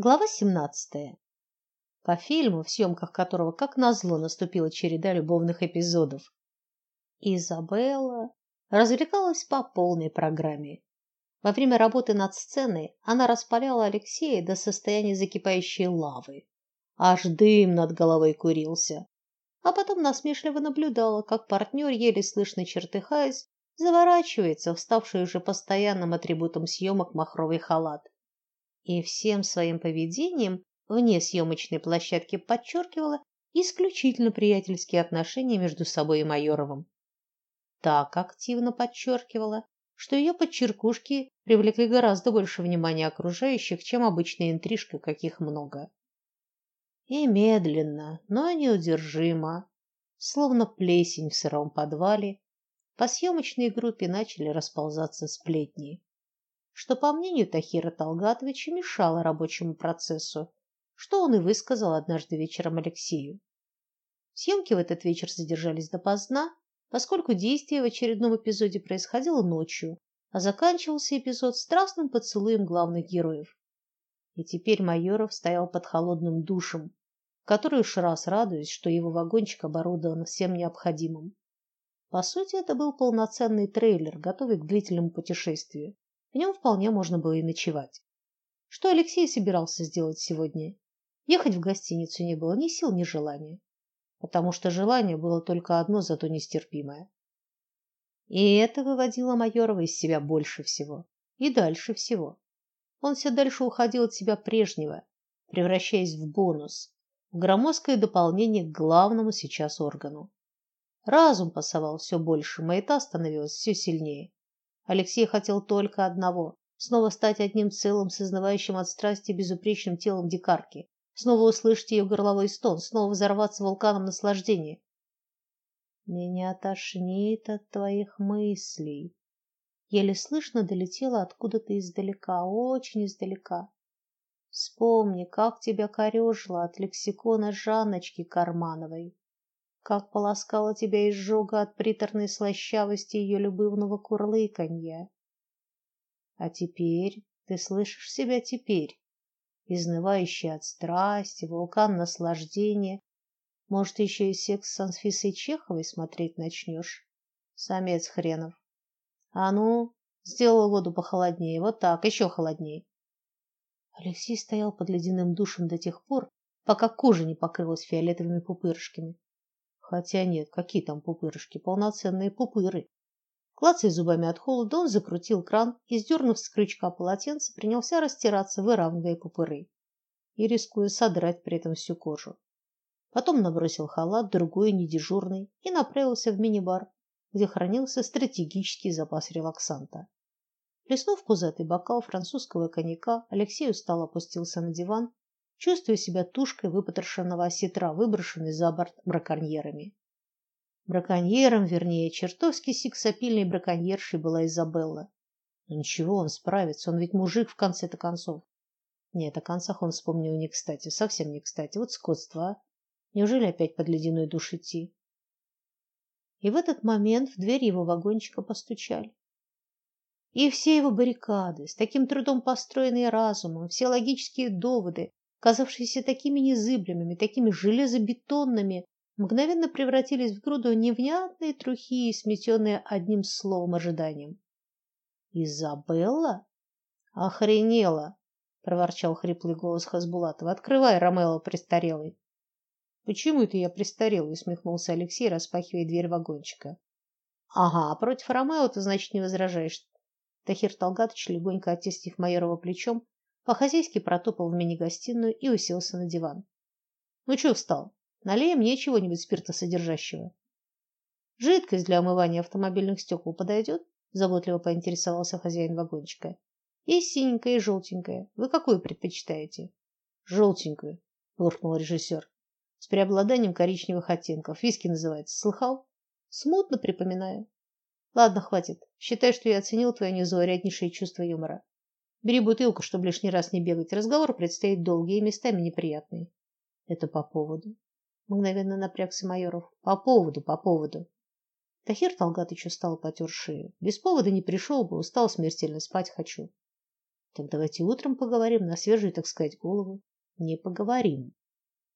Глава 17. По фильму, в съемках которого, как назло, наступила череда любовных эпизодов. Изабелла развлекалась по полной программе. Во время работы над сценой она распаляла Алексея до состояния закипающей лавы. Аж дым над головой курился. А потом насмешливо наблюдала, как партнер, еле слышно чертыхаясь, заворачивается в ставший уже постоянным атрибутом съемок махровый халат. И всем своим поведением вне съемочной площадки подчеркивала исключительно приятельские отношения между собой и Майоровым. Так активно подчеркивала, что ее подчеркушки привлекли гораздо больше внимания окружающих, чем обычная интрижка, каких много. И медленно, но неудержимо, словно плесень в сыром подвале, по съемочной группе начали расползаться сплетни, что, по мнению Тахира Талгатовича, мешало рабочему процессу, что он и высказал однажды вечером Алексею. Съемки в этот вечер задержались допоздна, поскольку действие в очередном эпизоде происходило ночью, а заканчивался эпизод страстным поцелуем главных героев. И теперь Майоров стоял под холодным душем, который уж раз радуясь, что его вагончик оборудован всем необходимым. По сути, это был полноценный трейлер, готовый к длительному путешествию. В вполне можно было и ночевать. Что Алексей собирался сделать сегодня? Ехать в гостиницу не было ни сил, ни желания, потому что желание было только одно, зато нестерпимое. И это выводило Майорова из себя больше всего и дальше всего. Он все дальше уходил от себя прежнего, превращаясь в бонус, в громоздкое дополнение к главному сейчас органу. Разум пасовал все больше, маята становилась все сильнее. Алексей хотел только одного снова стать одним целым, сознавающим от страсти безупречным телом дикарки, снова услышать ее горловой стон, снова взорваться вулканом наслаждения. Меня тошнит от твоих мыслей. Еле слышно долетело откуда-то издалека, очень издалека. Вспомни, как тебя корёжило от лексикона Жанночки Кармановой как полоскала тебя изжога от приторной слащавости ее любовного курлыканья. А теперь ты слышишь себя теперь, изнывающий от страсти, вулкан наслаждения. Может, еще и секс с Анфисой Чеховой смотреть начнешь? Самец хренов. А ну, сделала воду похолоднее, вот так, еще холоднее. Алексей стоял под ледяным душем до тех пор, пока кожа не покрылась фиолетовыми пупырышками. Хотя нет, какие там пупырышки, полноценные пупыры. Клацая зубами от холода, он закрутил кран и, сдернув с крючка полотенце, принялся растираться, выравнивая пупыры и рискуя содрать при этом всю кожу. Потом набросил халат, другой, недежурный, и направился в мини-бар, где хранился стратегический запас релаксанта. Плеснув пузатый бокал французского коньяка, Алексей устало опустился на диван чувствуя себя тушкой выпотрошенного осетра, выброшенной за борт браконьерами. Браконьером, вернее, чертовски сексапильной браконьершей была Изабелла. Но ничего, он справится, он ведь мужик в конце-то концов. Нет, о концах он вспомнил не кстати, совсем не кстати. Вот скотство, а? Неужели опять под ледяной душ идти? И в этот момент в дверь его вагончика постучали. И все его баррикады, с таким трудом построенные разумом, все логические доводы, казавшиеся такими незыблемыми, такими железобетонными, мгновенно превратились в груду невнятной трухи, сметенные одним словом ожиданием. Изабелла? Охренела, проворчал хриплый голос Хазбулатова. Открывай, Ромео престарелый. Почему это я престарелый? усмехнулся Алексей, распахивая дверь вагончика. Ага, против Ромео ты, значит, не возражаешь. Тахир Талгатович, легонько оттеснив Майорова плечом, по-хозяйски протопал в мини-гостиную и уселся на диван. Ну что встал? Налей мне чего-нибудь спиртосодержащего. Жидкость для омывания автомобильных стекол подойдет? заботливо поинтересовался хозяин вагончика. Есть синенькая и желтенькая. Вы какую предпочитаете? Желтенькую, буркнул режиссер. С преобладанием коричневых оттенков. Виски называется. Слыхал? Смутно припоминаю. Ладно, хватит. Считай, что я оценил твое незауряднейшее чувство юмора. Бери бутылку, чтобы лишний раз не бегать. Разговор предстоит долгий и местами неприятный. Это по поводу. Мгновенно напрягся Майоров. По поводу, по поводу. Тахир Талгатыч устал потер шею. Без повода не пришел бы, устал смертельно, спать хочу. Так давайте утром поговорим на свежую, так сказать, голову. Не поговорим.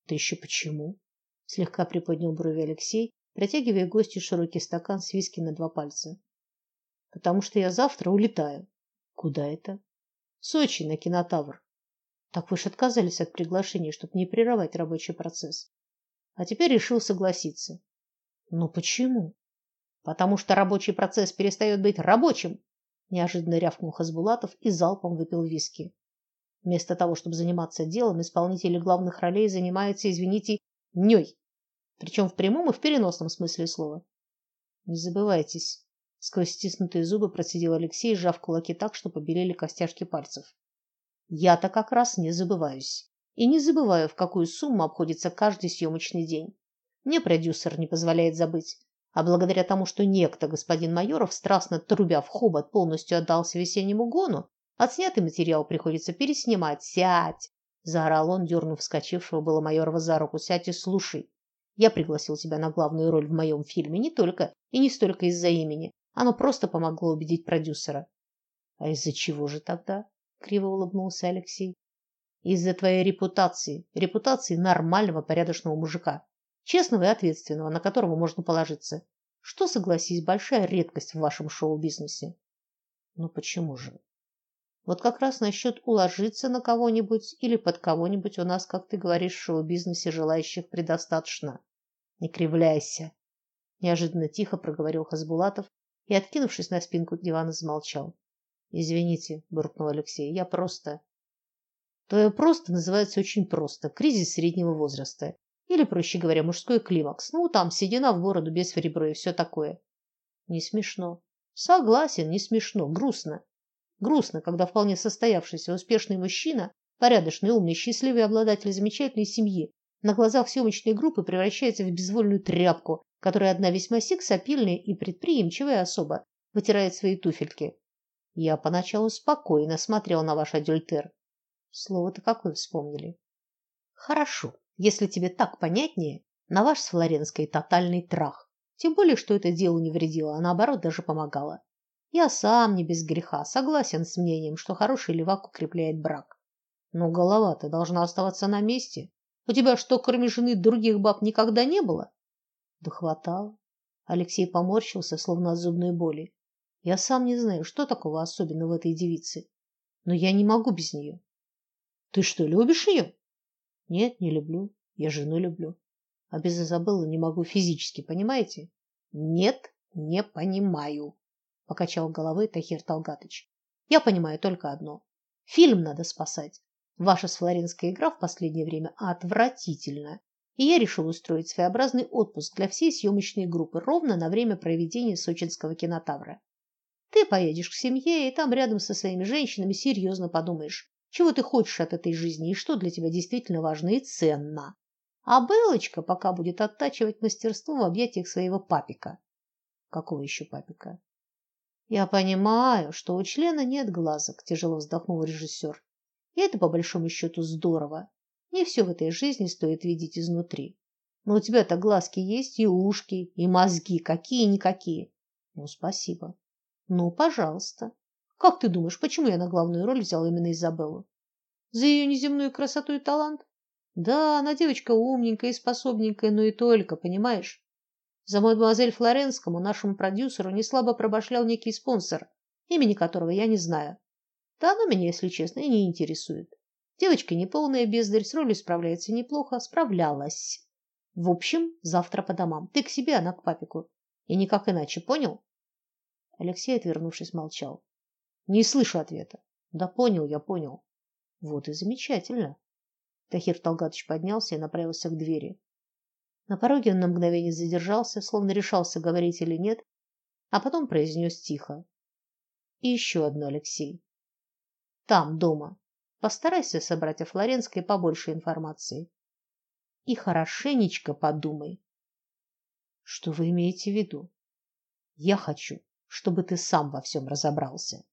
Да еще почему? Слегка приподнял брови Алексей, протягивая гостю широкий стакан с виски на два пальца. Потому что я завтра улетаю. Куда это? Сочи на кинотавр. Так вы ж отказались от приглашения, чтобы не прерывать рабочий процесс. А теперь решил согласиться. Но почему? Потому что рабочий процесс перестает быть рабочим, неожиданно рявкнул Хазбулатов и залпом выпил виски. Вместо того, чтобы заниматься делом, исполнители главных ролей занимаются, извините, нёй. Причем в прямом и в переносном смысле слова. Не забывайтесь, сквозь стиснутые зубы процедил Алексей, сжав кулаки так, что побелели костяшки пальцев. Я-то как раз не забываюсь. И не забываю, в какую сумму обходится каждый съемочный день. Мне продюсер не позволяет забыть. А благодаря тому, что некто господин Майоров, страстно трубя в хобот, полностью отдался весеннему гону, отснятый материал приходится переснимать. Сядь! заорал он, дернув вскочившего было Майорова за руку. Сядь и слушай. Я пригласил тебя на главную роль в моем фильме не только и не столько из-за имени. Оно просто помогло убедить продюсера. А из-за чего же тогда? криво улыбнулся Алексей. Из-за твоей репутации, репутации нормального, порядочного мужика честного и ответственного, на которого можно положиться. Что, согласись, большая редкость в вашем шоу-бизнесе. Ну почему же? Вот как раз насчет уложиться на кого-нибудь или под кого-нибудь у нас, как ты говоришь, в шоу-бизнесе желающих предостаточно. Не кривляйся, неожиданно тихо проговорил Хазбулатов и, откинувшись на спинку дивана, замолчал. Извините, буркнул Алексей. Я просто Твое просто называется очень просто кризис среднего возраста. Или, проще говоря, мужской климакс. Ну, там седина в бороду, без в ребро и все такое. Не смешно. Согласен, не смешно, грустно. Грустно, когда вполне состоявшийся успешный мужчина, порядочный, умный, счастливый обладатель замечательной семьи, на глазах съемочной группы превращается в безвольную тряпку, которой одна весьма сексапильная и предприимчивая особа вытирает свои туфельки. Я поначалу спокойно смотрел на ваш адюльтер. Слово-то какое вспомнили. Хорошо если тебе так понятнее, на ваш с Флоренской тотальный трах. Тем более, что это делу не вредило, а наоборот даже помогало. Я сам не без греха согласен с мнением, что хороший левак укрепляет брак. Но голова-то должна оставаться на месте. У тебя что, кроме жены, других баб никогда не было? Да хватало. Алексей поморщился, словно от зубной боли. Я сам не знаю, что такого особенного в этой девице, но я не могу без нее. Ты что, любишь ее? Нет, не люблю. Я жену люблю. А без Изабеллы не могу физически, понимаете? Нет, не понимаю, покачал головой Тахир Талгатыч. Я понимаю только одно. Фильм надо спасать. Ваша с Флоренской игра в последнее время отвратительна. И я решил устроить своеобразный отпуск для всей съемочной группы ровно на время проведения сочинского кинотавра. Ты поедешь к семье и там рядом со своими женщинами серьезно подумаешь, чего ты хочешь от этой жизни и что для тебя действительно важно и ценно. А Белочка пока будет оттачивать мастерство в объятиях своего папика. Какого еще папика? Я понимаю, что у члена нет глазок, тяжело вздохнул режиссер. И это по большому счету здорово. Не все в этой жизни стоит видеть изнутри. Но у тебя-то глазки есть и ушки, и мозги, какие-никакие. Ну, спасибо. Ну, пожалуйста. Как ты думаешь, почему я на главную роль взял именно Изабеллу? За ее неземную красоту и талант? Да, она девочка умненькая и способненькая, но и только, понимаешь? За мадемуазель Флоренскому, нашему продюсеру, не слабо пробашлял некий спонсор, имени которого я не знаю. Да она меня, если честно, и не интересует. Девочка неполная бездарь, с ролью справляется неплохо, справлялась. В общем, завтра по домам. Ты к себе, она к папику. И никак иначе, понял? Алексей, отвернувшись, молчал. Не слышу ответа. Да понял, я понял. Вот и замечательно. Тахир Талгатович поднялся и направился к двери. На пороге он на мгновение задержался, словно решался говорить или нет, а потом произнес тихо: "И еще одно, Алексей. Там дома постарайся собрать о Флоренской побольше информации. И хорошенечко подумай. Что вы имеете в виду? Я хочу, чтобы ты сам во всем разобрался.